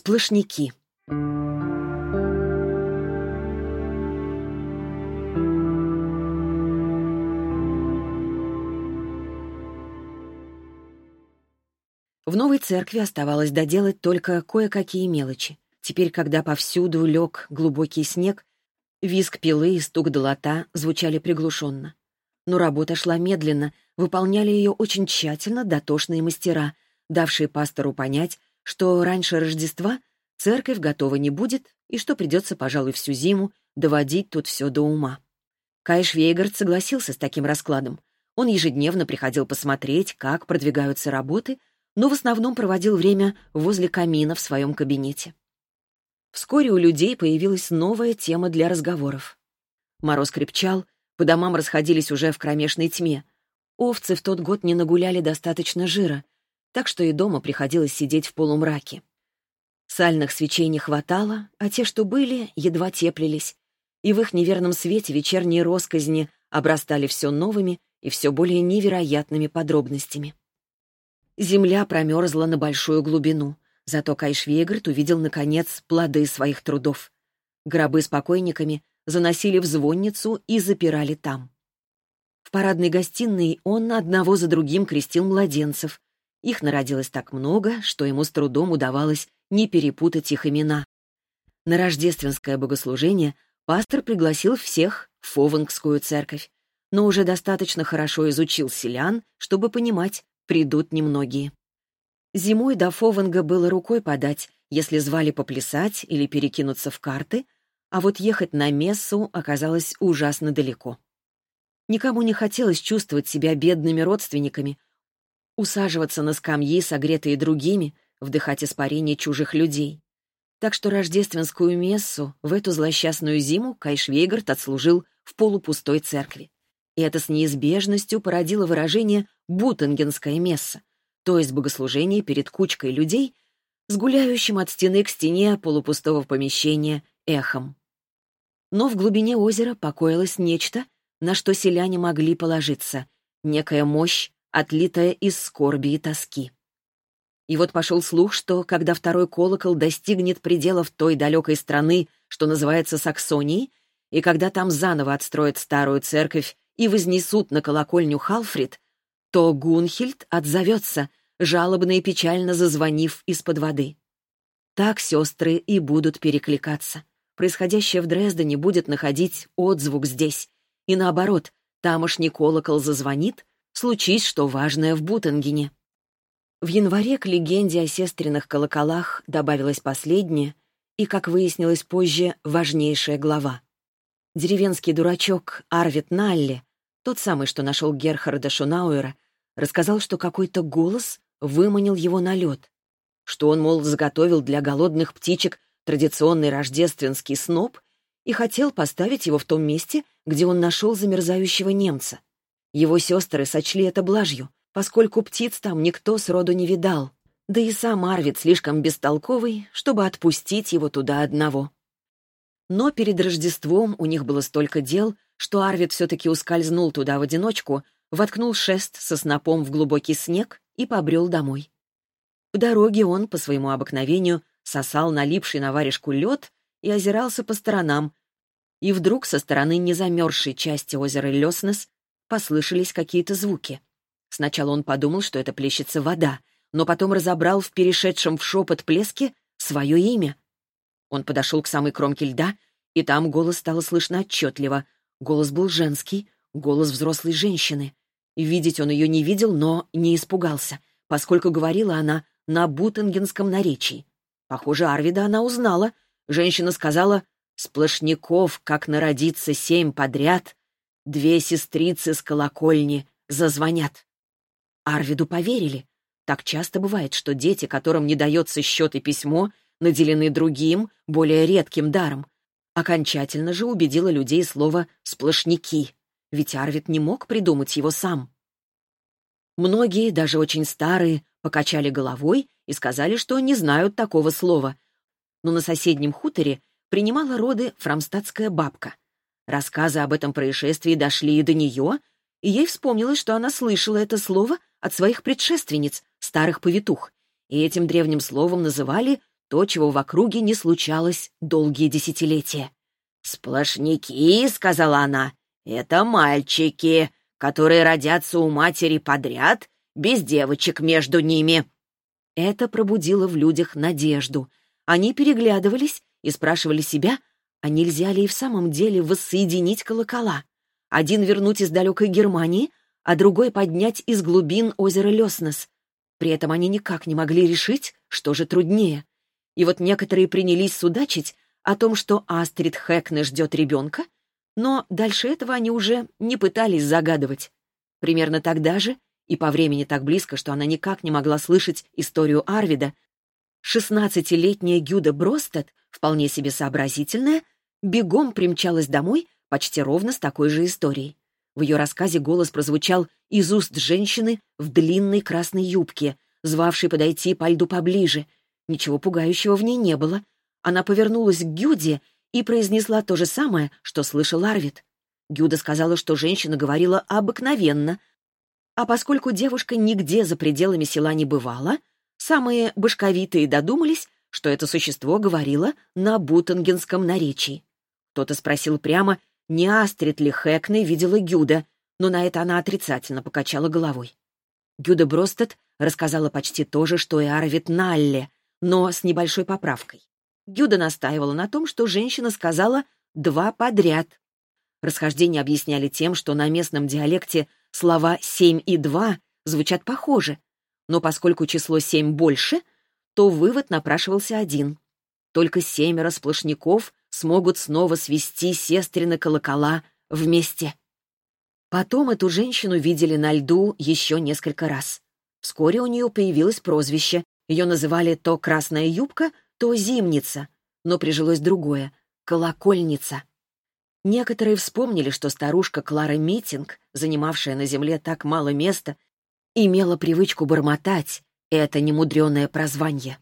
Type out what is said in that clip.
Сплошняки. В новой церкви оставалось доделать только кое-какие мелочи. Теперь, когда повсюду лег глубокий снег, визг пилы и стук долота звучали приглушенно. Но работа шла медленно, выполняли ее очень тщательно дотошные мастера, давшие пастору понять, что раньше Рождества церковь готова не будет и что придется, пожалуй, всю зиму доводить тут все до ума. Кай Швейгард согласился с таким раскладом. Он ежедневно приходил посмотреть, как продвигаются работы, но в основном проводил время возле камина в своем кабинете. Вскоре у людей появилась новая тема для разговоров. Мороз крепчал, по домам расходились уже в кромешной тьме. Овцы в тот год не нагуляли достаточно жира, так что и дома приходилось сидеть в полумраке. Сальных свечей не хватало, а те, что были, едва теплились, и в их неверном свете вечерние росказни обрастали все новыми и все более невероятными подробностями. Земля промерзла на большую глубину, зато Кайшвейгард увидел, наконец, плоды своих трудов. Гробы с покойниками заносили в звонницу и запирали там. В парадной гостиной он одного за другим крестил младенцев, их народилось так много, что ему с трудом удавалось не перепутать их имена. На рождественское богослужение пастор пригласил всех в Фовангскую церковь, но уже достаточно хорошо изучил селян, чтобы понимать, придут немногие. Зимой до Фованга было рукой подать, если звали поплясать или перекинуться в карты, а вот ехать на мессу оказалось ужасно далеко. Никому не хотелось чувствовать себя бедными родственниками, усаживаться на скамьи, согретые другими, вдыхать испарение чужих людей. Так что рождественскую мессу в эту злосчастную зиму Кайшвейгард отслужил в полупустой церкви. И это с неизбежностью породило выражение «бутенгенская месса», то есть богослужение перед кучкой людей с гуляющим от стены к стене полупустого помещения эхом. Но в глубине озера покоилось нечто, на что селяне могли положиться, некая мощь, отлитая из скорби и тоски. И вот пошел слух, что когда второй колокол достигнет пределов той далекой страны, что называется Саксонией, и когда там заново отстроят старую церковь и вознесут на колокольню Халфрид, то Гунхильд отзовется, жалобно и печально зазвонив из-под воды. Так сестры и будут перекликаться. Происходящее в Дрездене будет находить отзвук здесь. И наоборот, тамошний колокол зазвонит, случись что важное в Бутангене. В январе к легенде о сестренных колоколах добавилась последняя и, как выяснилось позже, важнейшая глава. Деревенский дурачок Арвид Налли, тот самый, что нашел Герхарда Шунауэра, рассказал, что какой-то голос выманил его на лед, что он, мол, заготовил для голодных птичек традиционный рождественский сноп и хотел поставить его в том месте, где он нашел замерзающего немца. Его сестры сочли это блажью, поскольку птиц там никто сроду не видал, да и сам Арвид слишком бестолковый, чтобы отпустить его туда одного. Но перед Рождеством у них было столько дел, что Арвид все-таки ускользнул туда в одиночку, воткнул шест со снопом в глубокий снег и побрел домой. В дороге он, по своему обыкновению, сосал налипший на варежку лед и озирался по сторонам, и вдруг со стороны незамерзшей части озера Леснес послышались какие-то звуки. Сначала он подумал, что это плещется вода, но потом разобрал в перешедшем в шепот плеске свое имя. Он подошел к самой кромке льда, и там голос стало слышно отчетливо. Голос был женский, голос взрослой женщины. Видеть он ее не видел, но не испугался, поскольку говорила она на бутенгенском наречии. Похоже, Арвида она узнала. Женщина сказала «Сплошняков, как народиться семь подряд, Две сестрицы с колокольни зазвонят. Арвиду поверили. Так часто бывает, что дети, которым не дается счет и письмо, наделены другим, более редким даром. Окончательно же убедило людей слово «сплошняки», ведь Арвид не мог придумать его сам. Многие, даже очень старые, покачали головой и сказали, что не знают такого слова. Но на соседнем хуторе принимала роды фрамстадская бабка. Рассказы об этом происшествии дошли и до нее, и ей вспомнилось, что она слышала это слово от своих предшественниц, старых повитух, и этим древним словом называли то, чего в округе не случалось долгие десятилетия. «Сплошняки», — сказала она, — «это мальчики, которые родятся у матери подряд, без девочек между ними». Это пробудило в людях надежду. Они переглядывались и спрашивали себя, а нельзя ли и в самом деле воссоединить колокола? Один вернуть из далекой Германии, а другой поднять из глубин озера Леснес. При этом они никак не могли решить, что же труднее. И вот некоторые принялись судачить о том, что Астрид Хэкне ждет ребенка, но дальше этого они уже не пытались загадывать. Примерно тогда же, и по времени так близко, что она никак не могла слышать историю Арвида, шестнадцатилетняя Гюда Бростед, вполне себе сообразительная, бегом примчалась домой почти ровно с такой же историей. В ее рассказе голос прозвучал из уст женщины в длинной красной юбке, звавшей подойти по льду поближе. Ничего пугающего в ней не было. Она повернулась к Гюде и произнесла то же самое, что слышал Арвид. Гюда сказала, что женщина говорила обыкновенно, а поскольку девушка нигде за пределами села не бывала, самые башковитые додумались, что это существо говорило на бутангенском наречии. Кто-то спросил прямо, не Астрид ли Хэкне видела Гюда, но на это она отрицательно покачала головой. Гюда Бростед рассказала почти то же, что и Арвид Налле, но с небольшой поправкой. Гюда настаивала на том, что женщина сказала «два подряд». Расхождения объясняли тем, что на местном диалекте слова «семь» и «два» звучат похоже, но поскольку число «семь» больше, то вывод напрашивался один. Только семеро сплошняков смогут снова свести сестрины колокола вместе. Потом эту женщину видели на льду еще несколько раз. Вскоре у нее появилось прозвище. Ее называли то «красная юбка», то «зимница», но прижилось другое — «колокольница». Некоторые вспомнили, что старушка Клара Митинг, занимавшая на земле так мало места, имела привычку бормотать это немудреное прозвание.